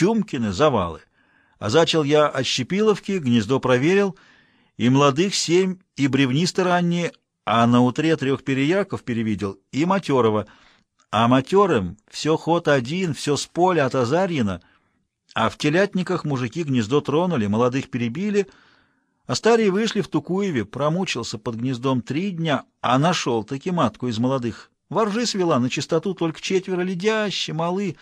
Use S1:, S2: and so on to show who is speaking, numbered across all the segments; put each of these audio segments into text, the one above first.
S1: Чумкины, завалы. А зачал я от Щепиловки, гнездо проверил, и молодых семь, и бревнисты ранние, а на утре трех переяков перевидел, и матерого. А матерым все ход один, все с поля от Азарьина, а в телятниках мужики гнездо тронули, молодых перебили, а старые вышли в Тукуеве, промучился под гнездом три дня, а нашел-таки матку из молодых. Воржи свела на чистоту только четверо ледящие, малы,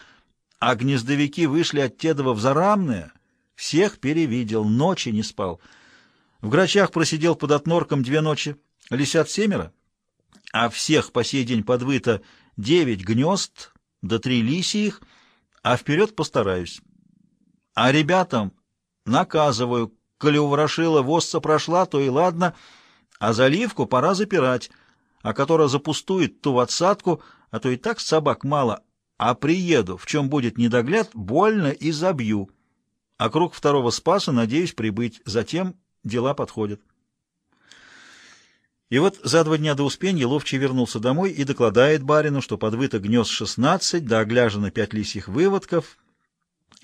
S1: а гнездовики вышли от Тедова в Зарамное, всех перевидел, ночи не спал. В грачах просидел под отнорком две ночи, лисят семеро, а всех по сей день подвыто девять гнезд, да три лисьих, а вперед постараюсь. А ребятам наказываю, коли у Ворошила восца прошла, то и ладно, а заливку пора запирать, а которая запустует ту в отсадку, а то и так собак мало, а приеду, в чем будет недогляд, больно и забью. А круг второго спаса надеюсь прибыть, затем дела подходят. И вот за два дня до Успенья Ловчий вернулся домой и докладает барину, что подвыто гнезд шестнадцать, да огляжено пять лисьих выводков,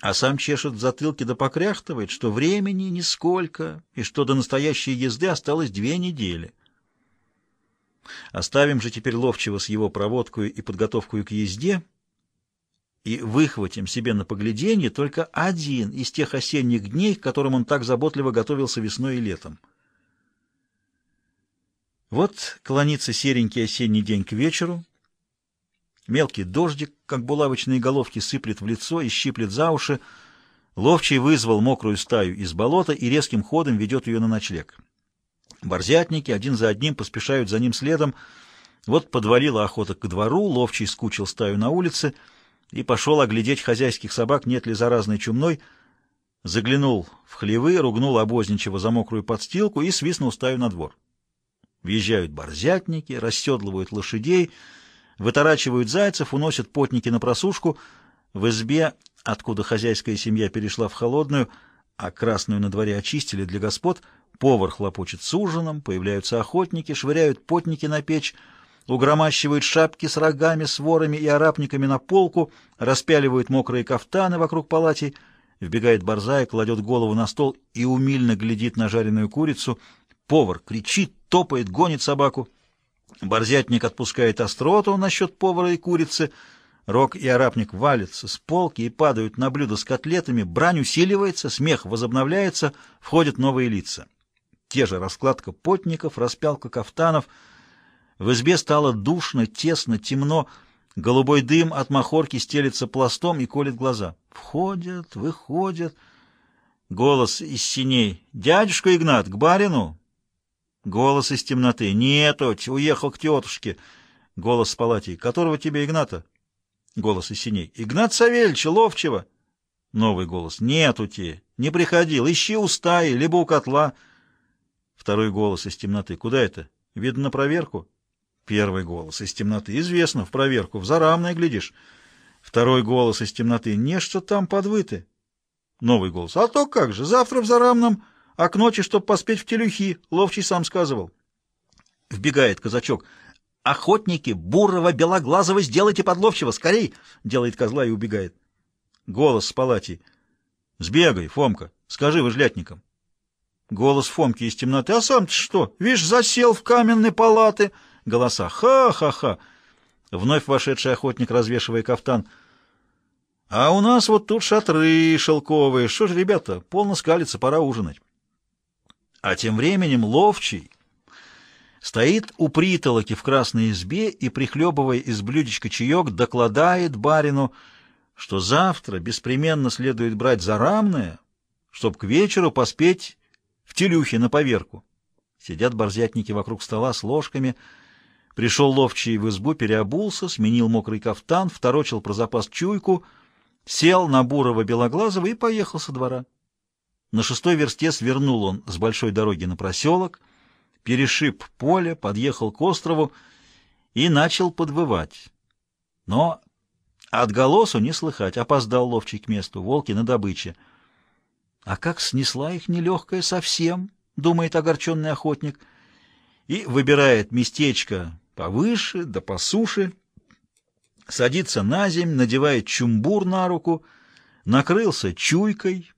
S1: а сам чешет в затылке да покряхтывает, что времени нисколько, и что до настоящей езды осталось две недели. Оставим же теперь Ловчего с его проводкой и подготовкой к езде и выхватим себе на погляденье только один из тех осенних дней, к которым он так заботливо готовился весной и летом. Вот клонится серенький осенний день к вечеру. Мелкий дождик, как булавочные головки, сыплет в лицо и щиплет за уши. Ловчий вызвал мокрую стаю из болота и резким ходом ведет ее на ночлег. Борзятники один за одним поспешают за ним следом. Вот подвалила охота к двору, Ловчий скучил стаю на улице и пошел оглядеть хозяйских собак, нет ли заразной чумной. Заглянул в хлевы, ругнул обозничего за мокрую подстилку и свистнул стаю на двор. Въезжают борзятники, расседлывают лошадей, выторачивают зайцев, уносят потники на просушку. В избе, откуда хозяйская семья перешла в холодную, а красную на дворе очистили для господ, повар хлопочет с ужином, появляются охотники, швыряют потники на печь, угромащивают шапки с рогами, с ворами и арапниками на полку, распяливают мокрые кафтаны вокруг палатей, вбегает борзая, кладет голову на стол и умильно глядит на жареную курицу — Повар кричит, топает, гонит собаку. Борзятник отпускает остроту насчет повара и курицы. Рок и арапник валятся с полки и падают на блюдо с котлетами. Брань усиливается, смех возобновляется, входят новые лица. Те же раскладка потников, распялка кафтанов. В избе стало душно, тесно, темно. Голубой дым от махорки стелится пластом и колет глаза. Входят, выходят. Голос из синей. «Дядюшка Игнат, к барину!» Голос из темноты. «Нету, уехал к тетушке». Голос с палати. «Которого тебе, Игната?» Голос из синей. «Игнат Савельевич, ловчего». Новый голос. «Нету те, не приходил, ищи у стаи, либо у котла». Второй голос из темноты. «Куда это? Видно на проверку?» Первый голос из темноты. «Известно, в проверку, в зарамное глядишь». Второй голос из темноты. «Не что там подвыты». Новый голос. «А то как же, завтра в зарамном...» а к ночи, чтоб поспеть в телюхи, ловчий сам сказывал. Вбегает казачок. «Охотники! Бурого, белоглазого сделайте подловчего! Скорей!» Делает козла и убегает. Голос с палати. «Сбегай, Фомка, скажи выжлятникам». Голос Фомки из темноты. «А сам ты что? Вишь, засел в каменной палаты!» Голоса. «Ха-ха-ха!» Вновь вошедший охотник, развешивая кафтан. «А у нас вот тут шатры шелковые. Что ж, ребята, полно скалиться, пора ужинать». А тем временем ловчий стоит у притолоки в красной избе и, прихлебывая из блюдечка чаек, докладает барину, что завтра беспременно следует брать зарамное, чтоб к вечеру поспеть в телюхе на поверку. Сидят борзятники вокруг стола с ложками. Пришел ловчий в избу, переобулся, сменил мокрый кафтан, второчил про запас чуйку, сел на бурого белоглазого и поехал со двора. На шестой версте свернул он с большой дороги на проселок, перешиб поле, подъехал к острову и начал подвывать. Но от голосу не слыхать, опоздал ловчий к месту, волки на добыче. А как снесла их нелегкая совсем, думает огорченный охотник, и выбирает местечко повыше да по суше, садится на земь, надевает чумбур на руку — накрылся чуйкой,